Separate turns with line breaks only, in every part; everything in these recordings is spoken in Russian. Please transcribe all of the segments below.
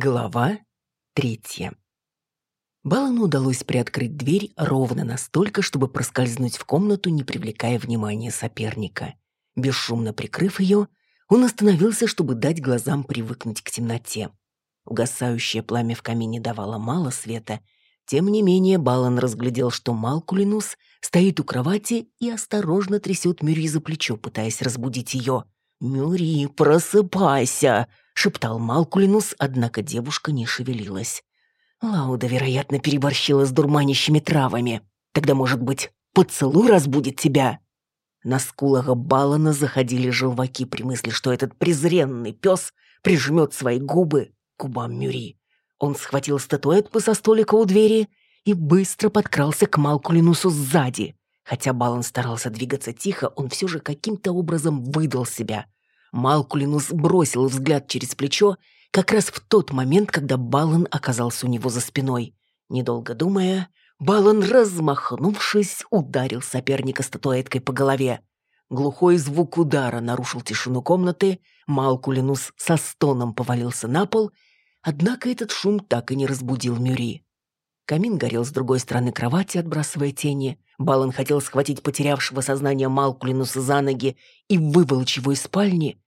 Глава третья. Балану удалось приоткрыть дверь ровно настолько, чтобы проскользнуть в комнату, не привлекая внимания соперника. Бесшумно прикрыв ее, он остановился, чтобы дать глазам привыкнуть к темноте. Угасающее пламя в камине давало мало света. Тем не менее, Балан разглядел, что Малкулинус стоит у кровати и осторожно трясет Мюри за плечо, пытаясь разбудить ее. «Мюри, просыпайся!» Шептал Малкулинус, однако девушка не шевелилась. Лауда, вероятно, переборщила с дурманящими травами. Тогда, может быть, поцелуй разбудит тебя?» На скулах Балана заходили желваки при мысли, что этот презренный пес прижмет свои губы к губам Мюри. Он схватил статуэтку со столика у двери и быстро подкрался к Малкулинусу сзади. Хотя Балан старался двигаться тихо, он все же каким-то образом выдал себя — Малкулинус бросил взгляд через плечо как раз в тот момент, когда Балан оказался у него за спиной. Недолго думая, Балан, размахнувшись, ударил соперника статуэткой по голове. Глухой звук удара нарушил тишину комнаты, Малкулинус со стоном повалился на пол, однако этот шум так и не разбудил Мюри. Камин горел с другой стороны кровати, отбрасывая тени. Балан хотел схватить потерявшего сознание Малкулинуса за ноги и выволочь его из спальни,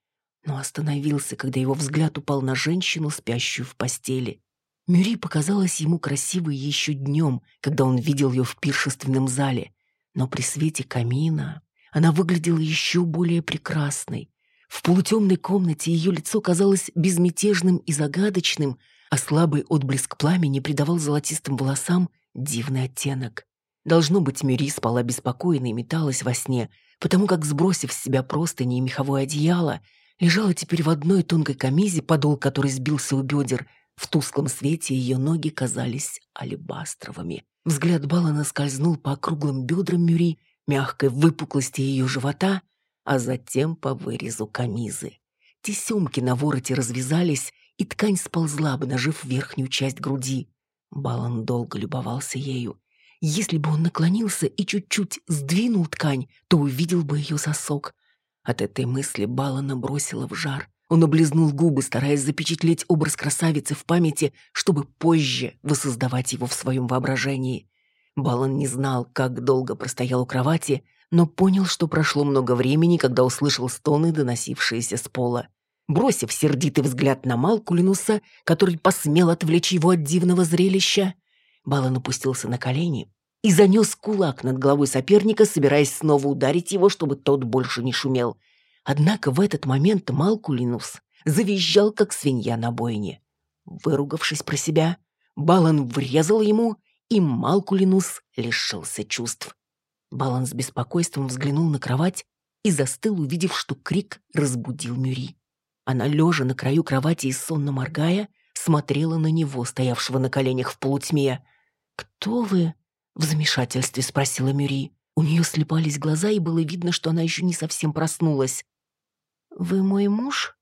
но остановился, когда его взгляд упал на женщину, спящую в постели. Мюри показалась ему красивой еще днем, когда он видел ее в пиршественном зале, но при свете камина она выглядела еще более прекрасной. В полутемной комнате ее лицо казалось безмятежным и загадочным, а слабый отблеск пламени придавал золотистым волосам дивный оттенок. Должно быть, Мюри спала беспокойно и металась во сне, потому как, сбросив с себя простыни и меховое одеяло, лежала теперь в одной тонкой камизе, подол которой сбился у бедер. В тусклом свете ее ноги казались алебастровыми. Взгляд Балана скользнул по округлым бедрам Мюри, мягкой выпуклости ее живота, а затем по вырезу камизы. Тесемки на вороте развязались, и ткань сползла, обнажив верхнюю часть груди. Балан долго любовался ею. Если бы он наклонился и чуть-чуть сдвинул ткань, то увидел бы ее сосок. От этой мысли Балана бросила в жар. Он облизнул губы, стараясь запечатлеть образ красавицы в памяти, чтобы позже воссоздавать его в своем воображении. Балан не знал, как долго простоял у кровати, но понял, что прошло много времени, когда услышал стоны, доносившиеся с пола. Бросив сердитый взгляд на Малкулинуса, который посмел отвлечь его от дивного зрелища, Балан опустился на колени и занес кулак над головой соперника, собираясь снова ударить его, чтобы тот больше не шумел. Однако в этот момент Малкулинус завизжал, как свинья на бойне. Выругавшись про себя, Балан врезал ему, и Малкулинус лишился чувств. Балан с беспокойством взглянул на кровать и застыл, увидев, что крик разбудил Мюри. Она, лежа на краю кровати и сонно моргая, смотрела на него, стоявшего на коленях в полутьме. «Кто вы?» — в замешательстве спросила Мюри. У нее слепались глаза, и было видно, что она еще не совсем проснулась. «Вы мой муж?»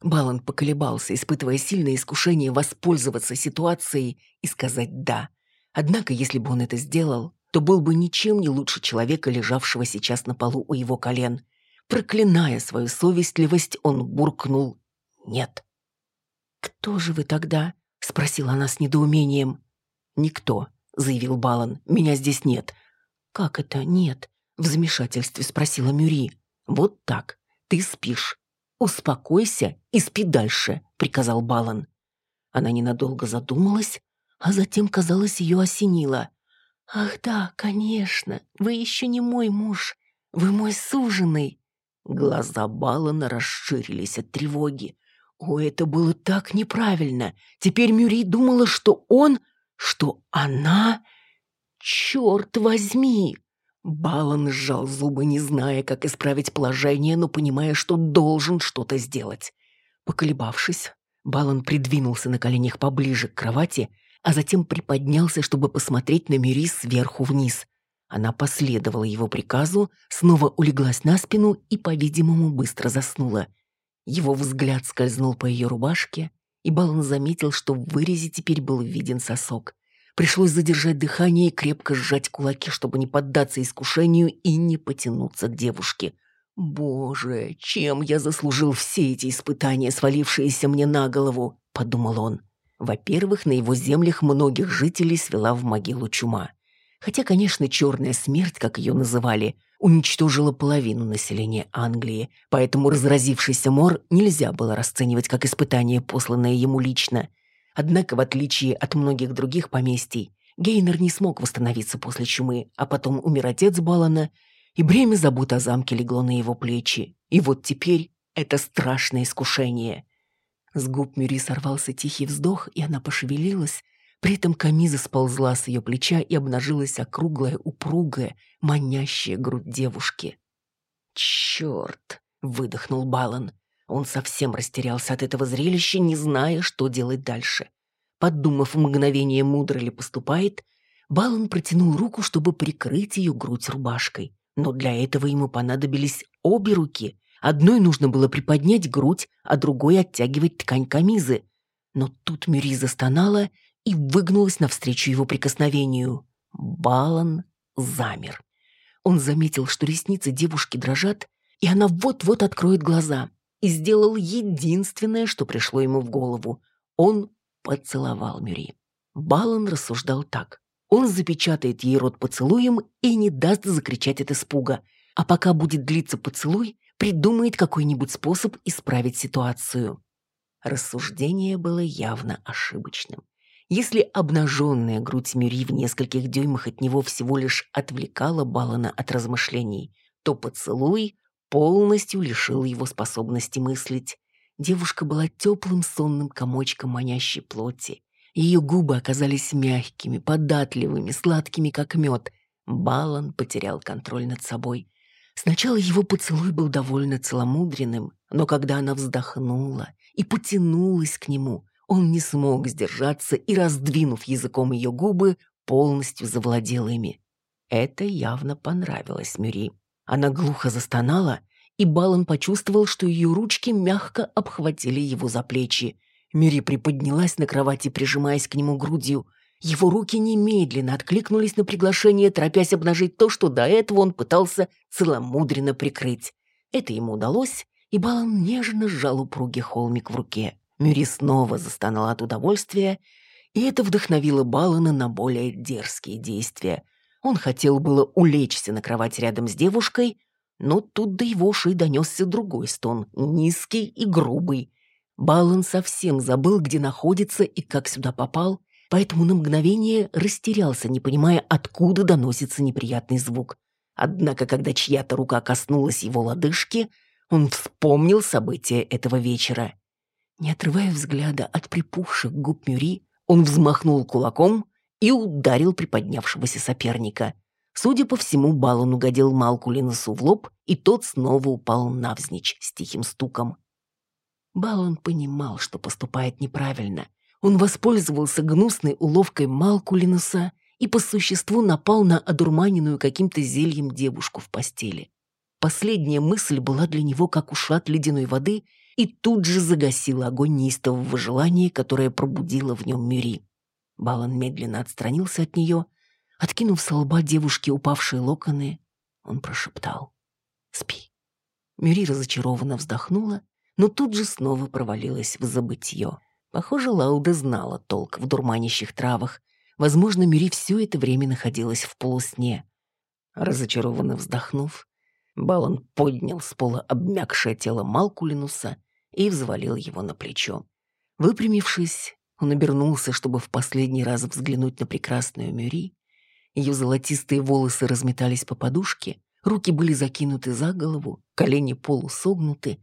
Балан поколебался, испытывая сильное искушение воспользоваться ситуацией и сказать «да». Однако, если бы он это сделал, то был бы ничем не лучше человека, лежавшего сейчас на полу у его колен. Проклиная свою совестливость, он буркнул «нет». «Кто же вы тогда?» — спросила она с недоумением. «Никто», — заявил Балан. «Меня здесь нет». «Как это нет?» — в замешательстве спросила Мюри. «Вот так. Ты спишь. Успокойся и спи дальше», — приказал Балан. Она ненадолго задумалась, а затем, казалось, ее осенило. «Ах да, конечно, вы еще не мой муж. Вы мой суженый». Глаза Балана расширились от тревоги. О, это было так неправильно. Теперь Мюри думала, что он, что она... Черт возьми! Балан сжал зубы, не зная, как исправить положение, но понимая, что должен что-то сделать. Поколебавшись, Балан придвинулся на коленях поближе к кровати, а затем приподнялся, чтобы посмотреть на Мюри сверху вниз. Она последовала его приказу, снова улеглась на спину и, по-видимому, быстро заснула. Его взгляд скользнул по ее рубашке, и Балан заметил, что в вырезе теперь был виден сосок. Пришлось задержать дыхание и крепко сжать кулаки, чтобы не поддаться искушению и не потянуться к девушке. «Боже, чем я заслужил все эти испытания, свалившиеся мне на голову?» — подумал он. Во-первых, на его землях многих жителей свела в могилу чума. Хотя, конечно, черная смерть, как ее называли, уничтожила половину населения Англии, поэтому разразившийся мор нельзя было расценивать как испытание, посланное ему лично. Однако, в отличие от многих других поместий, Гейнер не смог восстановиться после чумы, а потом умер отец Балана, и бремя забот о замке легло на его плечи. И вот теперь это страшное искушение. С губ Мюри сорвался тихий вздох, и она пошевелилась, при этом камиза сползла с ее плеча и обнажилась округлая, упругая, манящая грудь девушки. «Черт!» — выдохнул Балан. Он совсем растерялся от этого зрелища, не зная, что делать дальше. Подумав мгновение, мудро ли поступает, Балан протянул руку, чтобы прикрыть ее грудь рубашкой. Но для этого ему понадобились обе руки. Одной нужно было приподнять грудь, а другой оттягивать ткань камизы. Но тут Мюри застонала и выгнулась навстречу его прикосновению. Балан замер. Он заметил, что ресницы девушки дрожат, и она вот-вот откроет глаза, и сделал единственное, что пришло ему в голову. Он поцеловал Мюри. Балан рассуждал так. Он запечатает ей рот поцелуем и не даст закричать от испуга. А пока будет длиться поцелуй, придумает какой-нибудь способ исправить ситуацию. Рассуждение было явно ошибочным. Если обнаженная грудь Мюри в нескольких дюймах от него всего лишь отвлекала Балана от размышлений, то поцелуй полностью лишил его способности мыслить. Девушка была теплым сонным комочком манящей плоти. Ее губы оказались мягкими, податливыми, сладкими, как мед. Балан потерял контроль над собой. Сначала его поцелуй был довольно целомудренным, но когда она вздохнула и потянулась к нему, он не смог сдержаться и, раздвинув языком ее губы, полностью завладел ими. Это явно понравилось Мюри. Она глухо застонала, и Балан почувствовал, что ее ручки мягко обхватили его за плечи. Мюри приподнялась на кровати, прижимаясь к нему грудью. Его руки немедленно откликнулись на приглашение, торопясь обнажить то, что до этого он пытался целомудренно прикрыть. Это ему удалось, и Балан нежно сжал упругий холмик в руке. Мюри снова застонала от удовольствия, и это вдохновило Балана на более дерзкие действия. Он хотел было улечься на кровать рядом с девушкой, но тут до его ушей донесся другой стон, низкий и грубый. Балан совсем забыл, где находится и как сюда попал, поэтому на мгновение растерялся, не понимая, откуда доносится неприятный звук. Однако, когда чья-то рука коснулась его лодыжки, он вспомнил события этого вечера. Не отрывая взгляда от припухших губ Мюри, он взмахнул кулаком и ударил приподнявшегося соперника. Судя по всему, Балан угодил Малкулинусу в лоб, и тот снова упал навзничь с тихим стуком. Балан понимал, что поступает неправильно. Он воспользовался гнусной уловкой Малкулинуса и по существу напал на одурманенную каким-то зельем девушку в постели. Последняя мысль была для него как ушат ледяной воды — и тут же загасил огонь неистового желания, которое пробудило в нем Мюри. Балан медленно отстранился от нее, откинув со лба девушки упавшие локоны, он прошептал «Спи». Мюри разочарованно вздохнула, но тут же снова провалилась в забытье. Похоже, Лауда знала толк в дурманящих травах. Возможно, Мюри все это время находилась в полусне. Разочарованно вздохнув, Балан поднял с пола обмякшее тело Малкулинуса и взвалил его на плечо. Выпрямившись, он обернулся, чтобы в последний раз взглянуть на прекрасную Мюри. Ее золотистые волосы разметались по подушке, руки были закинуты за голову, колени полусогнуты,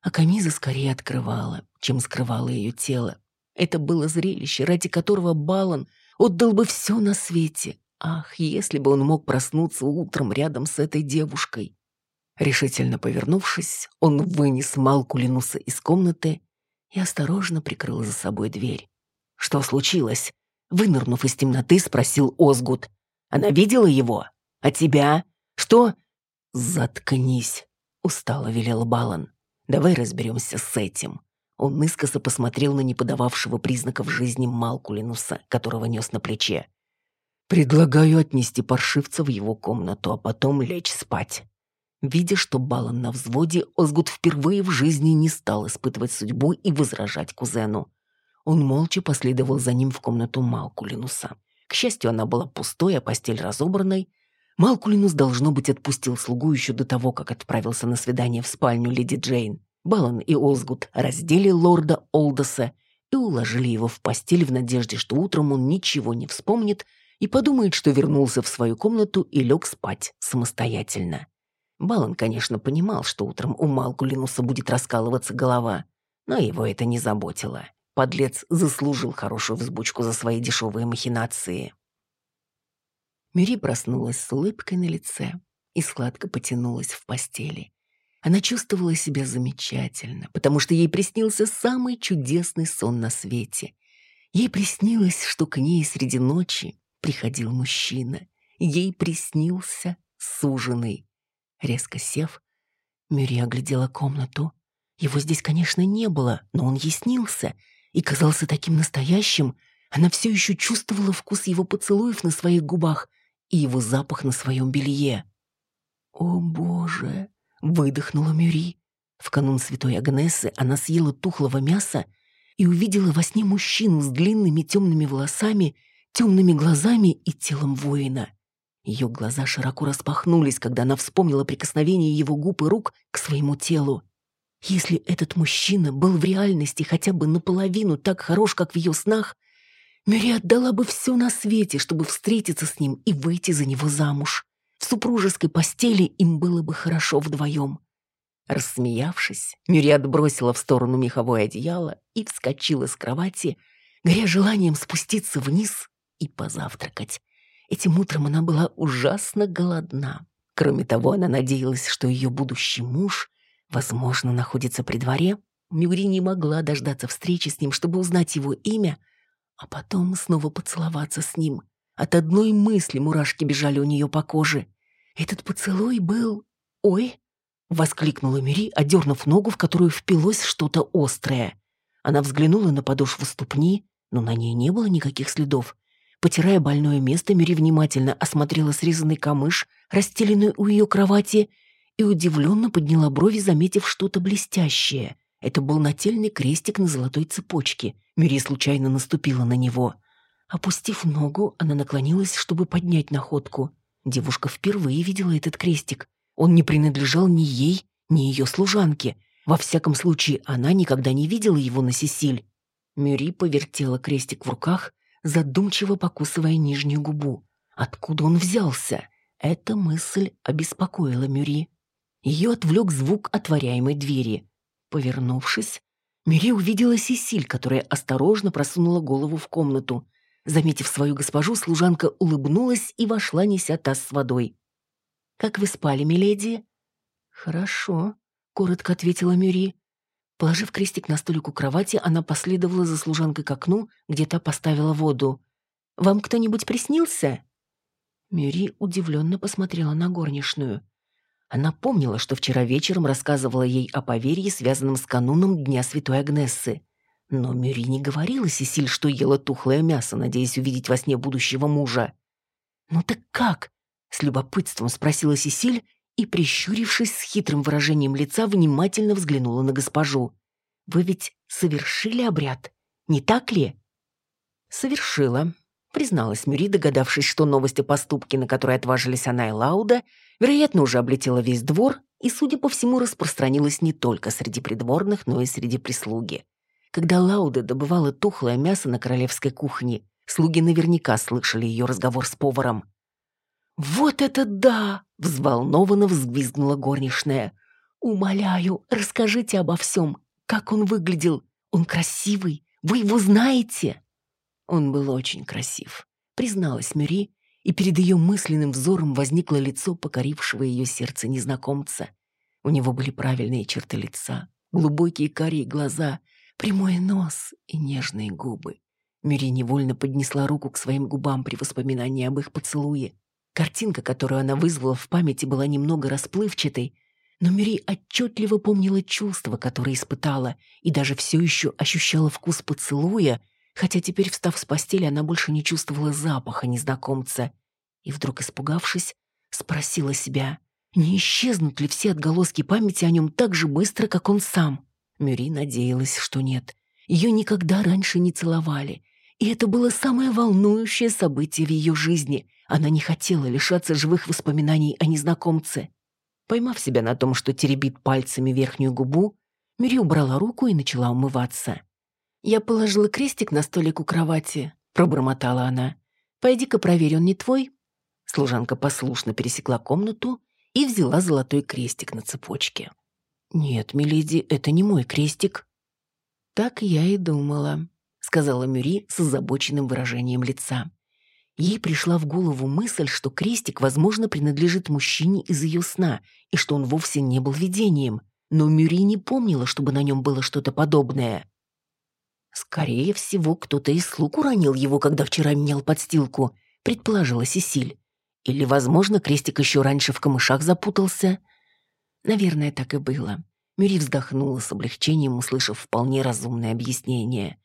а камиза скорее открывала, чем скрывала ее тело. Это было зрелище, ради которого Балан отдал бы все на свете. Ах, если бы он мог проснуться утром рядом с этой девушкой. Решительно повернувшись, он вынес Малкулинуса из комнаты и осторожно прикрыл за собой дверь. «Что случилось?» Вынырнув из темноты, спросил Озгут. «Она видела его? А тебя? Что?» «Заткнись», — устало велел Балан. «Давай разберемся с этим». Он искоса посмотрел на неподававшего признаков жизни Малкулинуса, которого нес на плече. «Предлагаю отнести паршивца в его комнату, а потом лечь спать. Видя, что Балан на взводе, Озгут впервые в жизни не стал испытывать судьбу и возражать кузену. Он молча последовал за ним в комнату Малкулинуса. К счастью, она была пустой, а постель разобранной. Малкулинус, должно быть, отпустил слугу еще до того, как отправился на свидание в спальню леди Джейн. Балан и Озгуд раздели лорда Олдоса и уложили его в постель в надежде, что утром он ничего не вспомнит и подумает, что вернулся в свою комнату и лег спать самостоятельно. Балан, конечно, понимал, что утром у Малкулинуса будет раскалываться голова, но его это не заботило. Подлец заслужил хорошую взбучку за свои дешевые махинации. Мюри проснулась с улыбкой на лице и сладко потянулась в постели. Она чувствовала себя замечательно, потому что ей приснился самый чудесный сон на свете. Ей приснилось, что к ней среди ночи приходил мужчина. Ей приснился суженый. Резко сев, Мюри оглядела комнату. Его здесь, конечно, не было, но он ей снился — и казался таким настоящим, она все еще чувствовала вкус его поцелуев на своих губах и его запах на своем белье. «О, Боже!» — выдохнула Мюри. В канун святой Агнесы она съела тухлого мяса и увидела во сне мужчину с длинными темными волосами, темными глазами и телом воина. Ее глаза широко распахнулись, когда она вспомнила прикосновение его губ и рук к своему телу. Если этот мужчина был в реальности хотя бы наполовину так хорош, как в ее снах, Мюри отдала бы все на свете, чтобы встретиться с ним и выйти за него замуж. В супружеской постели им было бы хорошо вдвоем. Рассмеявшись, Мюри отбросила в сторону меховое одеяло и вскочила с кровати, горя желанием спуститься вниз и позавтракать. Этим утром она была ужасно голодна. Кроме того, она надеялась, что ее будущий муж Возможно, находится при дворе. Мюри не могла дождаться встречи с ним, чтобы узнать его имя, а потом снова поцеловаться с ним. От одной мысли мурашки бежали у нее по коже. Этот поцелуй был... «Ой!» — воскликнула Мюри, одернув ногу, в которую впилось что-то острое. Она взглянула на подошву ступни, но на ней не было никаких следов. Потирая больное место, Мюри внимательно осмотрела срезанный камыш, расстеленный у ее кровати, и удивленно подняла брови, заметив что-то блестящее. Это был нательный крестик на золотой цепочке. Мюри случайно наступила на него. Опустив ногу, она наклонилась, чтобы поднять находку. Девушка впервые видела этот крестик. Он не принадлежал ни ей, ни ее служанке. Во всяком случае, она никогда не видела его на Сесиль. Мюри повертела крестик в руках, задумчиво покусывая нижнюю губу. Откуда он взялся? Эта мысль обеспокоила Мюри. Ее отвлек звук отворяемой двери. Повернувшись, Мири увидела Сесиль, которая осторожно просунула голову в комнату. Заметив свою госпожу, служанка улыбнулась и вошла, неся таз с водой. «Как вы спали, миледи?» «Хорошо», — коротко ответила Мюри. Положив крестик на столик у кровати, она последовала за служанкой к окну, где та поставила воду. «Вам кто-нибудь приснился?» Мюри удивленно посмотрела на горничную. Она помнила, что вчера вечером рассказывала ей о поверье, связанном с кануном Дня Святой Агнессы. Но Мюри не говорила Сесиль, что ела тухлое мясо, надеясь увидеть во сне будущего мужа. «Ну так как?» — с любопытством спросила Сесиль и, прищурившись с хитрым выражением лица, внимательно взглянула на госпожу. «Вы ведь совершили обряд, не так ли?» «Совершила», — призналась Мюри, догадавшись, что новость о поступке, на который отважились она и Лауда, вероятно, уже облетела весь двор и, судя по всему, распространилась не только среди придворных, но и среди прислуги. Когда Лауда добывала тухлое мясо на королевской кухне, слуги наверняка слышали ее разговор с поваром. «Вот это да!» — взволнованно взвизгнула горничная. «Умоляю, расскажите обо всем. Как он выглядел? Он красивый? Вы его знаете?» Он был очень красив, призналась Мюри, и перед ее мысленным взором возникло лицо покорившего ее сердце незнакомца. У него были правильные черты лица, глубокие карие глаза, прямой нос и нежные губы. Мюри невольно поднесла руку к своим губам при воспоминании об их поцелуе. Картинка, которую она вызвала в памяти, была немного расплывчатой, но Мюри отчетливо помнила чувства, которые испытала, и даже все еще ощущала вкус поцелуя — хотя теперь, встав с постели, она больше не чувствовала запаха незнакомца. И вдруг, испугавшись, спросила себя, не исчезнут ли все отголоски памяти о нем так же быстро, как он сам. Мюри надеялась, что нет. Ее никогда раньше не целовали. И это было самое волнующее событие в ее жизни. Она не хотела лишаться живых воспоминаний о незнакомце. Поймав себя на том, что теребит пальцами верхнюю губу, Мюри убрала руку и начала умываться. «Я положила крестик на столик у кровати», — пробормотала она. «Пойди-ка проверь, он не твой?» Служанка послушно пересекла комнату и взяла золотой крестик на цепочке. «Нет, миледи, это не мой крестик». «Так я и думала», — сказала Мюри с озабоченным выражением лица. Ей пришла в голову мысль, что крестик, возможно, принадлежит мужчине из ее сна, и что он вовсе не был видением, но Мюри не помнила, чтобы на нем было что-то подобное. «Скорее всего, кто-то из слуг уронил его, когда вчера менял подстилку», — предположила Сесиль. «Или, возможно, крестик еще раньше в камышах запутался». Наверное, так и было. Мюри вздохнула с облегчением, услышав вполне разумное объяснение.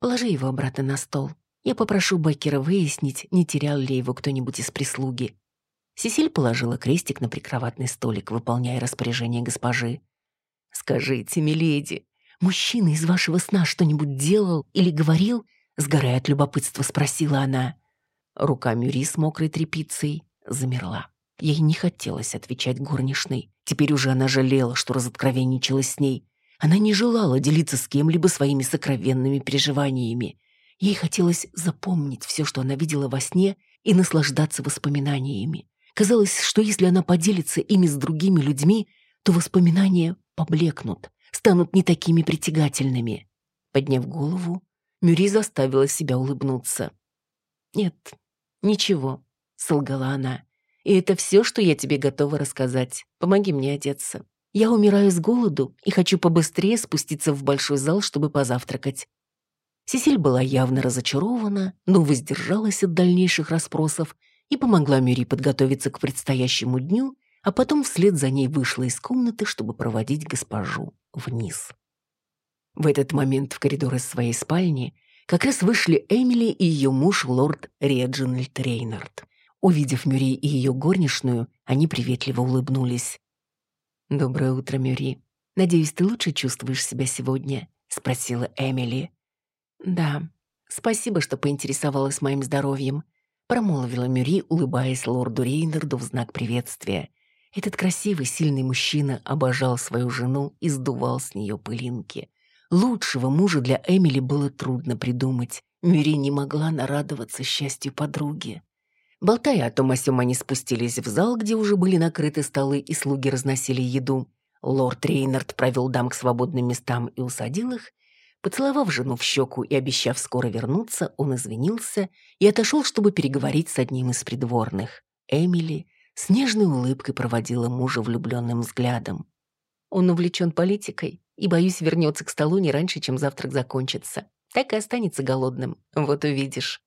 «Положи его обратно на стол. Я попрошу Беккера выяснить, не терял ли его кто-нибудь из прислуги». Сесиль положила крестик на прикроватный столик, выполняя распоряжение госпожи. «Скажите, миледи, мужчина из вашего сна что-нибудь делал или говорил?» Сгорая от любопытства, спросила она. Рука Мюри с мокрой тряпицей замерла. Ей не хотелось отвечать горничной. Теперь уже она жалела, что разоткровенничалась с ней. Она не желала делиться с кем-либо своими сокровенными переживаниями. Ей хотелось запомнить все, что она видела во сне, и наслаждаться воспоминаниями. Казалось, что если она поделится ими с другими людьми, то воспоминания поблекнут, станут не такими притягательными. Подняв голову, Мюри заставила себя улыбнуться. «Нет, ничего», — солгала она. И это все, что я тебе готова рассказать. Помоги мне одеться. Я умираю с голоду и хочу побыстрее спуститься в большой зал, чтобы позавтракать». Сесиль была явно разочарована, но воздержалась от дальнейших расспросов и помогла Мюри подготовиться к предстоящему дню, а потом вслед за ней вышла из комнаты, чтобы проводить госпожу вниз. В этот момент в коридор своей спальни как раз вышли Эмили и ее муж лорд Реджинальд Рейнард. Увидев Мюри и ее горничную, они приветливо улыбнулись. «Доброе утро, Мюри. Надеюсь, ты лучше чувствуешь себя сегодня?» — спросила Эмили. «Да. Спасибо, что поинтересовалась моим здоровьем», — промолвила Мюри, улыбаясь лорду Рейнарду в знак приветствия. Этот красивый, сильный мужчина обожал свою жену и сдувал с нее пылинки. Лучшего мужа для Эмили было трудно придумать. Мюри не могла нарадоваться счастью подруги. Болтая о том о сём, они спустились в зал, где уже были накрыты столы и слуги разносили еду. Лорд Рейнард провел дам к свободным местам и усадил их. Поцеловав жену в щеку и обещав скоро вернуться, он извинился и отошел, чтобы переговорить с одним из придворных. Эмили с нежной улыбкой проводила мужа влюбленным взглядом. Он увлечен политикой и, боюсь, вернется к столу не раньше, чем завтрак закончится. Так и останется голодным, вот увидишь.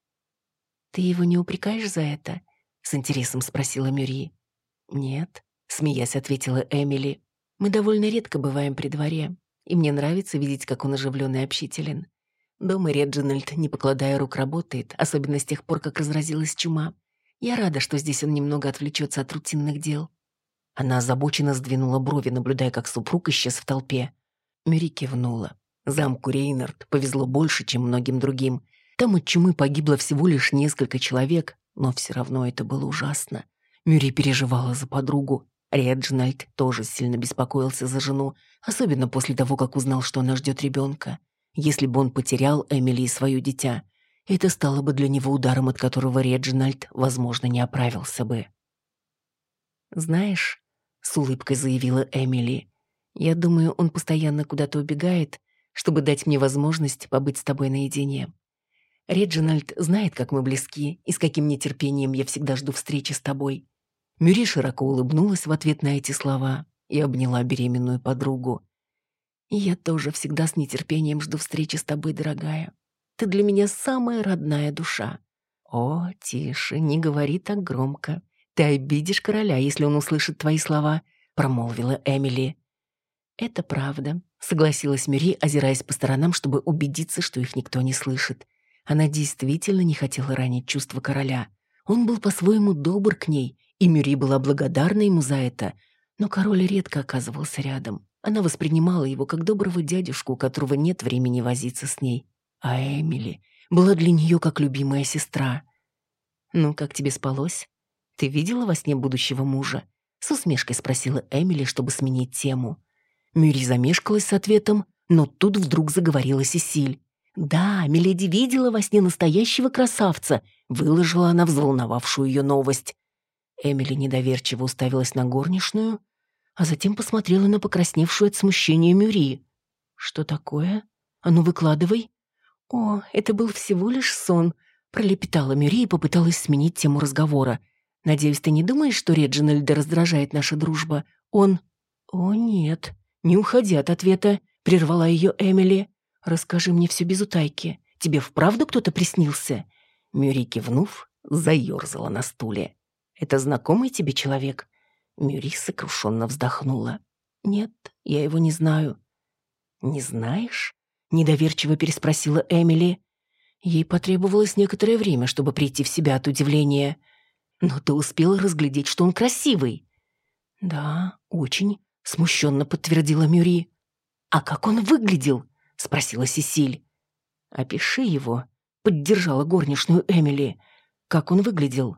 «Ты его не упрекаешь за это?» — с интересом спросила Мюри. «Нет», — смеясь ответила Эмили. «Мы довольно редко бываем при дворе, и мне нравится видеть, как он оживлен и общителен. Дома Реджинальд, не покладая рук, работает, особенно с тех пор, как разразилась чума. Я рада, что здесь он немного отвлечется от рутинных дел». Она озабоченно сдвинула брови, наблюдая, как супруг исчез в толпе. Мюри кивнула. Замку Рейнард повезло больше, чем многим другим. Там от чумы погибло всего лишь несколько человек, но все равно это было ужасно. Мюри переживала за подругу. Реджинальд тоже сильно беспокоился за жену, особенно после того, как узнал, что она ждет ребенка. Если бы он потерял Эмили и свое дитя, это стало бы для него ударом, от которого Реджинальд, возможно, не оправился бы. «Знаешь», — с улыбкой заявила Эмили, «я думаю, он постоянно куда-то убегает, чтобы дать мне возможность побыть с тобой наедине. Реджинальд знает, как мы близки и с каким нетерпением я всегда жду встречи с тобой». Мюри широко улыбнулась в ответ на эти слова и обняла беременную подругу. «Я тоже всегда с нетерпением жду встречи с тобой, дорогая. Ты для меня самая родная душа». «О, тише, не говори так громко. Ты обидишь короля, если он услышит твои слова», — промолвила Эмили. «Это правда», — согласилась Мюри, озираясь по сторонам, чтобы убедиться, что их никто не слышит. Она действительно не хотела ранить чувства короля. Он был по-своему добр к ней, и Мюри была благодарна ему за это, но король редко оказывался рядом. Она воспринимала его как доброго дядюшку, у которого нет времени возиться с ней. А Эмили была для нее как любимая сестра. «Ну, как тебе спалось? Ты видела во сне будущего мужа?» С усмешкой спросила Эмили, чтобы сменить тему. Мюри замешкалась с ответом, но тут вдруг заговорила Сесиль. «Да, Миледи видела во сне настоящего красавца», выложила она взволновавшую ее новость. Эмили недоверчиво уставилась на горничную, а затем посмотрела на покрасневшую от смущения Мюри. «Что такое? А ну, выкладывай». «О, это был всего лишь сон», — пролепетала Мюри и попыталась сменить тему разговора. «Надеюсь, ты не думаешь, что Реджинальда раздражает наша дружба? Он...» «О, нет, не уходи от ответа», — прервала ее Эмили. «Расскажи мне все без утайки. Тебе вправду кто-то приснился?» Мюри, кивнув, заерзала на стуле. «Это знакомый тебе человек?» Мюри сокрушенно вздохнула. «Нет, я его не знаю». «Не знаешь?» — недоверчиво переспросила Эмили. Ей потребовалось некоторое время, чтобы прийти в себя от удивления. «Но ты успела разглядеть, что он красивый?» «Да, очень», — смущенно подтвердила Мюри. «А как он выглядел?» — спросила Сесиль. «Опиши его», — поддержала горничную Эмили. «Как он выглядел?»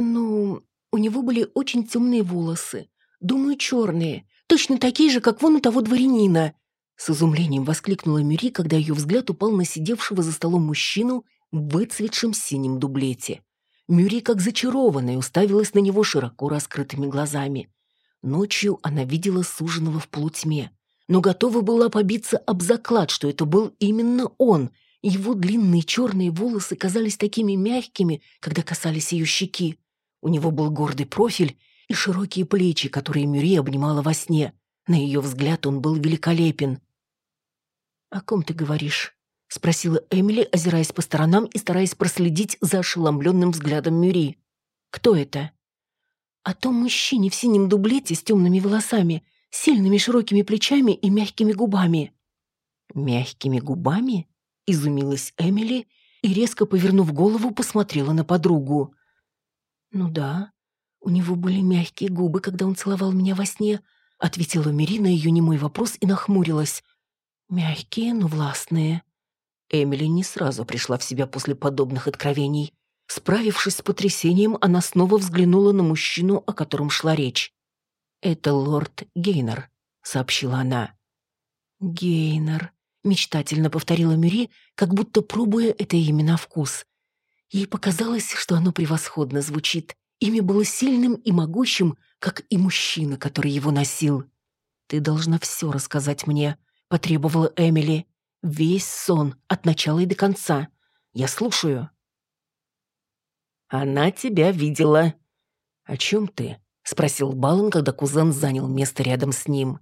«Ну, у него были очень темные волосы, думаю, черные, точно такие же, как вон у того дворянина. С изумлением воскликнула Мюри, когда ее взгляд упал на сидевшего за столом мужчину в выцветшем синем дублете. Мюри, как зачарованная, уставилась на него широко раскрытыми глазами. Ночью она видела суженого в полутьме, но готова была побиться об заклад, что это был именно он. Его длинные черные волосы казались такими мягкими, когда касались ее щеки. У него был гордый профиль и широкие плечи, которые Мюри обнимала во сне. На ее взгляд он был великолепен. «О ком ты говоришь?» — спросила Эмили, озираясь по сторонам и стараясь проследить за ошеломленным взглядом Мюри. «Кто это?» «О том мужчине в синем дублете с темными волосами, сильными широкими плечами и мягкими губами». «Мягкими губами?» — изумилась Эмили и, резко повернув голову, посмотрела на подругу. «Ну да, у него были мягкие губы, когда он целовал меня во сне», ответила Мири на ее немой вопрос и нахмурилась. «Мягкие, но властные». Эмили не сразу пришла в себя после подобных откровений. Справившись с потрясением, она снова взглянула на мужчину, о котором шла речь. «Это лорд Гейнер», — сообщила она. «Гейнер», — мечтательно повторила Мюри, как будто пробуя это имя на вкус. Ей показалось, что оно превосходно звучит. Имя было сильным и могущим, как и мужчина, который его носил. «Ты должна все рассказать мне», — потребовала Эмили. «Весь сон, от начала и до конца. Я слушаю». «Она тебя видела». «О чем ты?» — спросил Балан, когда кузен занял место рядом с ним.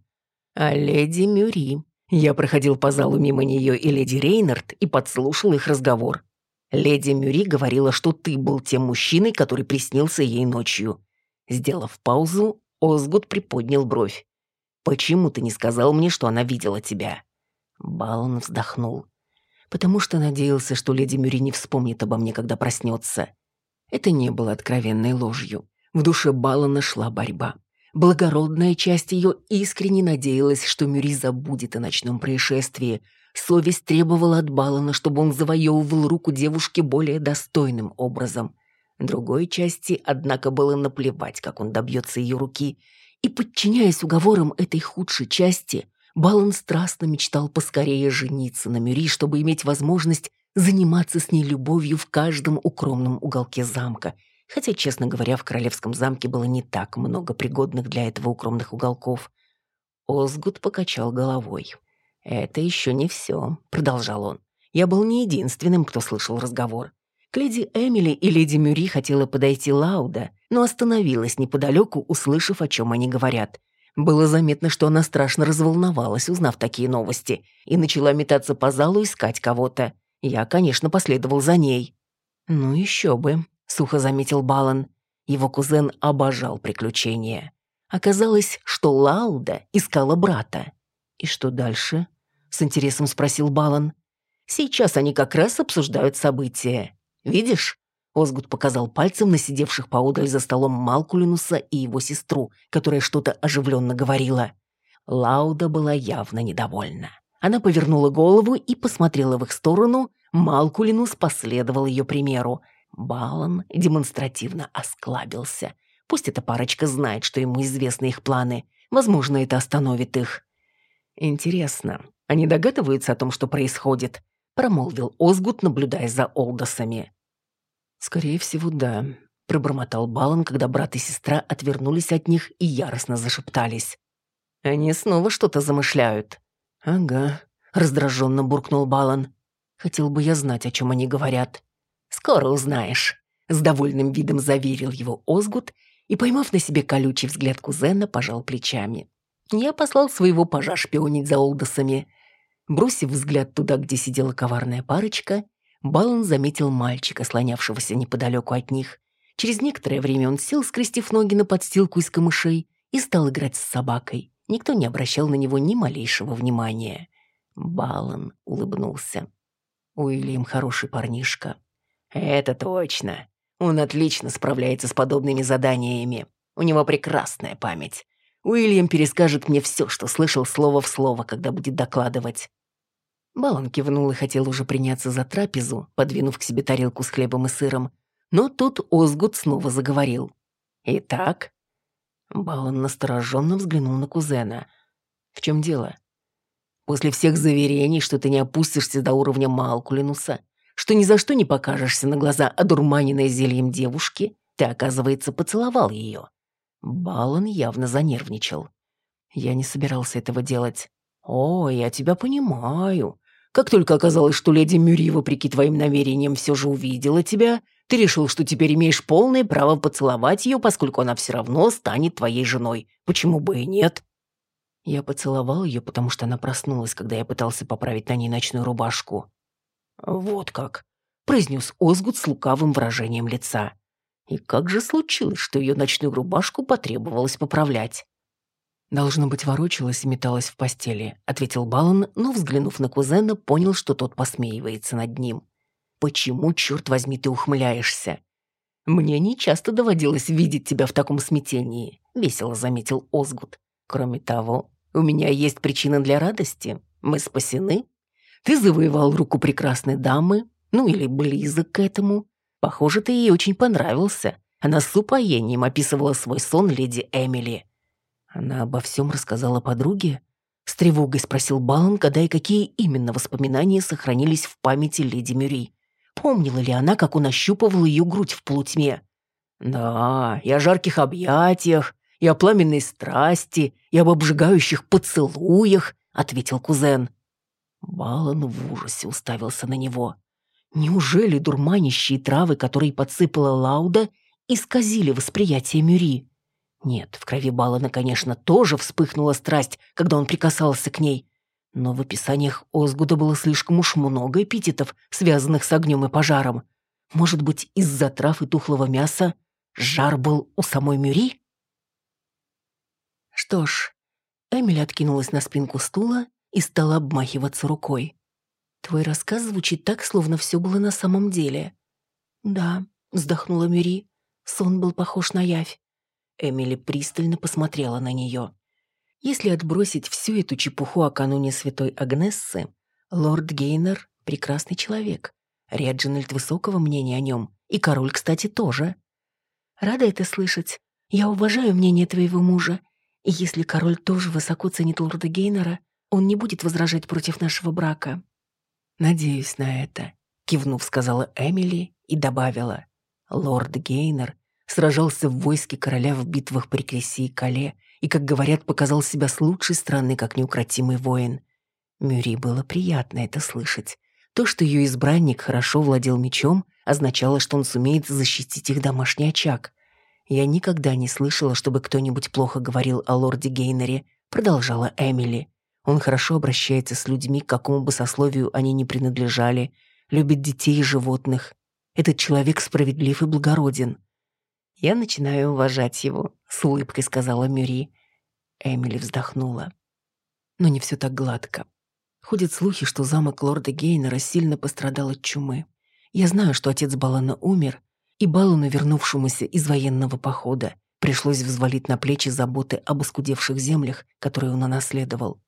«О леди Мюри. Я проходил по залу мимо нее и леди Рейнард и подслушал их разговор. Леди Мюри говорила, что ты был тем мужчиной, который приснился ей ночью. Сделав паузу, Озгуд приподнял бровь. «Почему ты не сказал мне, что она видела тебя?» Балан вздохнул. «Потому что надеялся, что леди Мюри не вспомнит обо мне, когда проснется». Это не было откровенной ложью. В душе Балана шла борьба. Благородная часть ее искренне надеялась, что Мюри забудет о ночном происшествии, Совесть требовала от Балана, чтобы он завоевывал руку девушки более достойным образом. Другой части, однако, было наплевать, как он добьется ее руки. И, подчиняясь уговорам этой худшей части, Балан страстно мечтал поскорее жениться на Мюри, чтобы иметь возможность заниматься с ней любовью в каждом укромном уголке замка. Хотя, честно говоря, в королевском замке было не так много пригодных для этого укромных уголков. Озгуд покачал головой. «Это еще не все», — продолжал он. «Я был не единственным, кто слышал разговор. К леди Эмили и леди Мюри хотела подойти Лауда, но остановилась неподалеку, услышав, о чем они говорят. Было заметно, что она страшно разволновалась, узнав такие новости, и начала метаться по залу искать кого-то. Я, конечно, последовал за ней. «Ну еще бы», — сухо заметил Балан. Его кузен обожал приключения. Оказалось, что Лауда искала брата. И что дальше? — с интересом спросил Балан. «Сейчас они как раз обсуждают события. Видишь?» Озгут показал пальцем на сидевших поодаль за столом Малкулинуса и его сестру, которая что-то оживленно говорила. Лауда была явно недовольна. Она повернула голову и посмотрела в их сторону, Малкулинус последовал ее примеру. Балан демонстративно осклабился. Пусть эта парочка знает, что ему известны их планы. Возможно, это остановит их. «Интересно, они догадываются о том, что происходит?» промолвил Озгут, наблюдая за Олдосами. «Скорее всего, да», — пробормотал Балан, когда брат и сестра отвернулись от них и яростно зашептались. «Они снова что-то замышляют». «Ага», — раздраженно буркнул Балан. «Хотел бы я знать, о чем они говорят». «Скоро узнаешь», — с довольным видом заверил его Озгут и, поймав на себе колючий взгляд кузена, пожал плечами. Я послал своего пажа шпионить за Олдосами. Бросив взгляд туда, где сидела коварная парочка, Балан заметил мальчика, слонявшегося неподалеку от них. Через некоторое время он сел, скрестив ноги на подстилку из камышей, и стал играть с собакой. Никто не обращал на него ни малейшего внимания. Балан улыбнулся. Уильям хороший парнишка. «Это точно. Он отлично справляется с подобными заданиями. У него прекрасная память. Уильям перескажет мне все, что слышал слово в слово, когда будет докладывать. Балан кивнул и хотел уже приняться за трапезу, подвинув к себе тарелку с хлебом и сыром. Но тут Озгут снова заговорил. «Итак?» Балан настороженно взглянул на кузена. «В чем дело?» «После всех заверений, что ты не опустишься до уровня Малкулинуса, что ни за что не покажешься на глаза одурманенной зельем девушки, ты, оказывается, поцеловал ее». Балан явно занервничал. «Я не собирался этого делать». «О, я тебя понимаю. Как только оказалось, что леди Мюри, вопреки твоим намерениям, все же увидела тебя, ты решил, что теперь имеешь полное право поцеловать ее, поскольку она все равно станет твоей женой. Почему бы и нет?» Я поцеловал ее, потому что она проснулась, когда я пытался поправить на ней ночную рубашку. «Вот как», — произнес Озгут с лукавым выражением лица. «И как же случилось, что ее ночную рубашку потребовалось поправлять?» «Должно быть, ворочалась и металась в постели», — ответил Балан, но, взглянув на кузена, понял, что тот посмеивается над ним. «Почему, черт возьми, ты ухмыляешься?» «Мне не часто доводилось видеть тебя в таком смятении», — весело заметил Озгут. «Кроме того, у меня есть причина для радости. Мы спасены. Ты завоевал руку прекрасной дамы, ну или близок к этому. Похоже, ты ей очень понравился. Она с упоением описывала свой сон леди Эмили». Она обо всем рассказала подруге? С тревогой спросил Балан, когда и какие именно воспоминания сохранились в памяти леди Мюри. Помнила ли она, как он ощупывал ее грудь в полутьме? «Да, и о жарких объятиях, и о пламенной страсти, и об обжигающих поцелуях», — ответил кузен. Балан в ужасе уставился на него. Неужели дурманящие травы, которые подсыпала Лауда, исказили восприятие Мюри? Нет, в крови Балана, конечно, тоже вспыхнула страсть, когда он прикасался к ней. Но в описаниях Озгуда было слишком уж много эпитетов, связанных с огнем и пожаром. Может быть, из-за трав и тухлого мяса жар был у самой Мюри? Что ж, Эмили откинулась на спинку стула и стала обмахиваться рукой. «Твой рассказ звучит так, словно все было на самом деле». «Да», — вздохнула Мюри, — сон был похож на явь. Эмили пристально посмотрела на нее. Если отбросить всю эту чепуху о кануне святой Агнессы, лорд Гейнер — прекрасный человек. Реджинальд высокого мнения о нем, и король, кстати, тоже. Рада это слышать. Я уважаю мнение твоего мужа, и если король тоже высоко ценит лорда Гейнера, он не будет возражать против нашего брака. Надеюсь на это, кивнув, сказала Эмили и добавила. Лорд Гейнер сражался в войске короля в битвах при Кресе и Кале и, как говорят, показал себя с лучшей стороны, как неукротимый воин. Мюри было приятно это слышать. То, что ее избранник хорошо владел мечом, означало, что он сумеет защитить их домашний очаг. «Я никогда не слышала, чтобы кто-нибудь плохо говорил о лорде Гейнере», продолжала Эмили. «Он хорошо обращается с людьми, к какому бы сословию они ни принадлежали, любит детей и животных. Этот человек справедлив и благороден. «Я начинаю уважать его», — с улыбкой сказала Мюри. Эмили вздохнула. Но не все так гладко. Ходят слухи, что замок лорда Гейнера сильно пострадал от чумы. Я знаю, что отец Балана умер, и Балану, вернувшемуся из военного похода, Пришлось взвалить на плечи заботы об оскудевших землях, которые он унаследовал.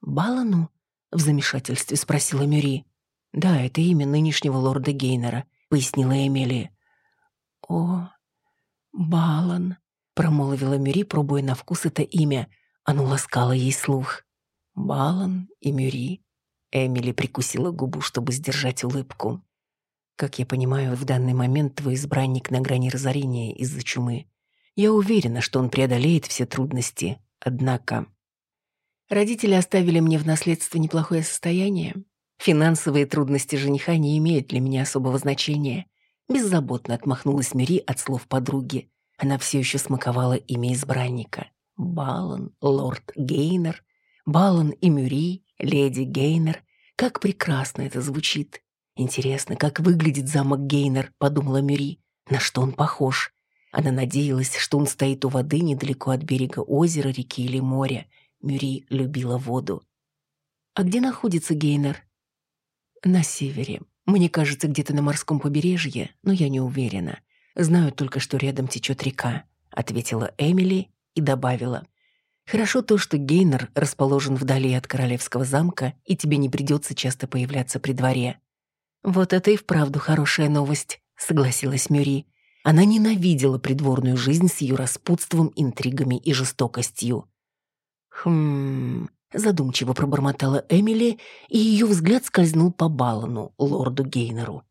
«Балану?» — в замешательстве спросила Мюри. «Да, это имя нынешнего лорда Гейнера», — пояснила Эмили. «О, Балан», — промолвила Мюри, пробуя на вкус это имя. Оно ласкало ей слух. «Балан и Мюри». Эмили прикусила губу, чтобы сдержать улыбку. «Как я понимаю, в данный момент твой избранник на грани разорения из-за чумы. Я уверена, что он преодолеет все трудности. Однако...» Родители оставили мне в наследство неплохое состояние. Финансовые трудности жениха не имеют для меня особого значения. Беззаботно отмахнулась Мири от слов подруги. Она все еще смаковала имя избранника. Балан, лорд Гейнер, Балан и Мюри, леди Гейнер. Как прекрасно это звучит. Интересно, как выглядит замок Гейнер, подумала Мюри. На что он похож? Она надеялась, что он стоит у воды недалеко от берега озера, реки или моря. Мюри любила воду. «А где находится Гейнер?» «На севере. Мне кажется, где-то на морском побережье, но я не уверена. Знаю только, что рядом течет река», — ответила Эмили и добавила. «Хорошо то, что Гейнер расположен вдали от королевского замка, и тебе не придется часто появляться при дворе». «Вот это и вправду хорошая новость», — согласилась Мюри. Она ненавидела придворную жизнь с ее распутством, интригами и жестокостью. «Хм...» — задумчиво пробормотала Эмили, и ее взгляд скользнул по Балану, лорду Гейнеру.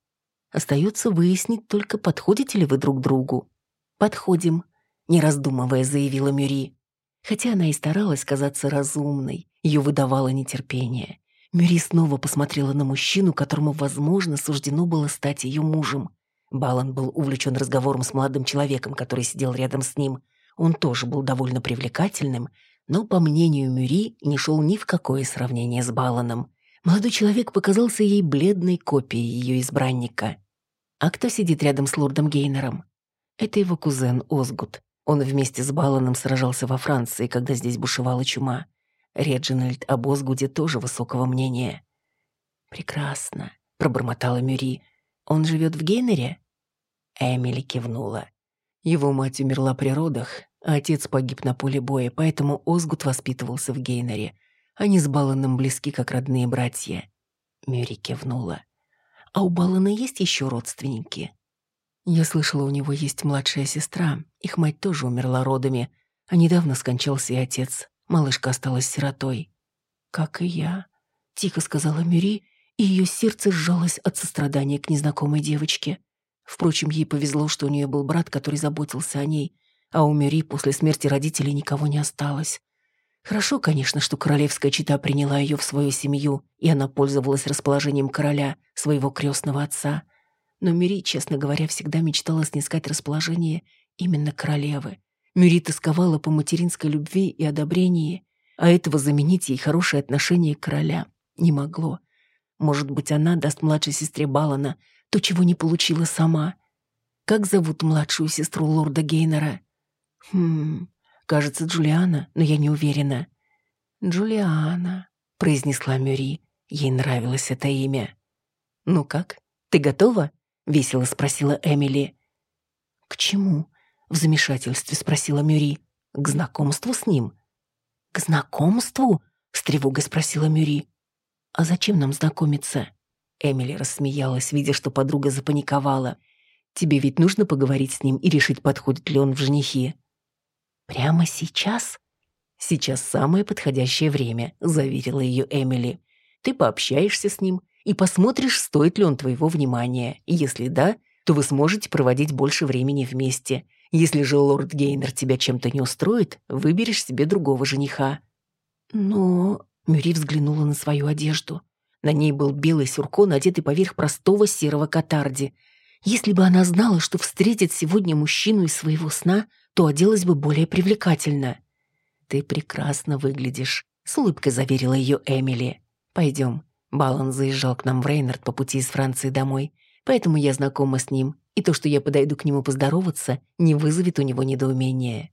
«Остается выяснить только, подходите ли вы друг другу». «Подходим», — не раздумывая заявила Мюри. Хотя она и старалась казаться разумной, ее выдавало нетерпение. Мюри снова посмотрела на мужчину, которому, возможно, суждено было стать ее мужем. Балан был увлечен разговором с молодым человеком, который сидел рядом с ним. Он тоже был довольно привлекательным, но, по мнению Мюри, не шел ни в какое сравнение с Баланом. Молодой человек показался ей бледной копией ее избранника. А кто сидит рядом с лордом Гейнером? Это его кузен Озгут. Он вместе с Баланом сражался во Франции, когда здесь бушевала чума. Реджинальд об Озгуде тоже высокого мнения. «Прекрасно», — пробормотала Мюри. «Он живет в Гейнере?» Эмили кивнула. Его мать умерла при родах, отец погиб на поле боя, поэтому Озгут воспитывался в Гейнере. Они с Баланом близки, как родные братья. Мюри кивнула. «А у Балана есть еще родственники?» «Я слышала, у него есть младшая сестра. Их мать тоже умерла родами. А недавно скончался и отец. Малышка осталась сиротой». «Как и я», — тихо сказала Мюри, и ее сердце сжалось от сострадания к незнакомой девочке. Впрочем, ей повезло, что у нее был брат, который заботился о ней, а у Мюри после смерти родителей никого не осталось. Хорошо, конечно, что королевская чита приняла ее в свою семью, и она пользовалась расположением короля, своего крестного отца. Но Мюри, честно говоря, всегда мечтала снискать расположение именно королевы. Мюри тосковала по материнской любви и одобрении, а этого заменить ей хорошее отношение короля не могло. Может быть, она даст младшей сестре Балана то, чего не получила сама. Как зовут младшую сестру лорда Гейнера? «Хм, кажется, Джулиана, но я не уверена». «Джулиана», — произнесла Мюри. Ей нравилось это имя. «Ну как, ты готова?» — весело спросила Эмили. «К чему?» — в замешательстве спросила Мюри. «К знакомству с ним». «К знакомству?» — с тревогой спросила Мюри. «А зачем нам знакомиться?» Эмили рассмеялась, видя, что подруга запаниковала. «Тебе ведь нужно поговорить с ним и решить, подходит ли он в женихи». «Прямо сейчас?» «Сейчас самое подходящее время», — заверила ее Эмили. «Ты пообщаешься с ним и посмотришь, стоит ли он твоего внимания. Если да, то вы сможете проводить больше времени вместе. Если же лорд Гейнер тебя чем-то не устроит, выберешь себе другого жениха». «Но...» — Мюри взглянула на свою одежду. На ней был белый сюрко, надетый поверх простого серого катарди. Если бы она знала, что встретит сегодня мужчину из своего сна, то оделась бы более привлекательно. «Ты прекрасно выглядишь», — с улыбкой заверила ее Эмили. «Пойдем». Балан заезжал к нам в Рейнард по пути из Франции домой, поэтому я знакома с ним, и то, что я подойду к нему поздороваться, не вызовет у него недоумения.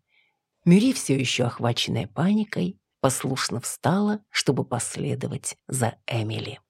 Мюри, все еще охваченная паникой, послушно встала, чтобы последовать за Эмили.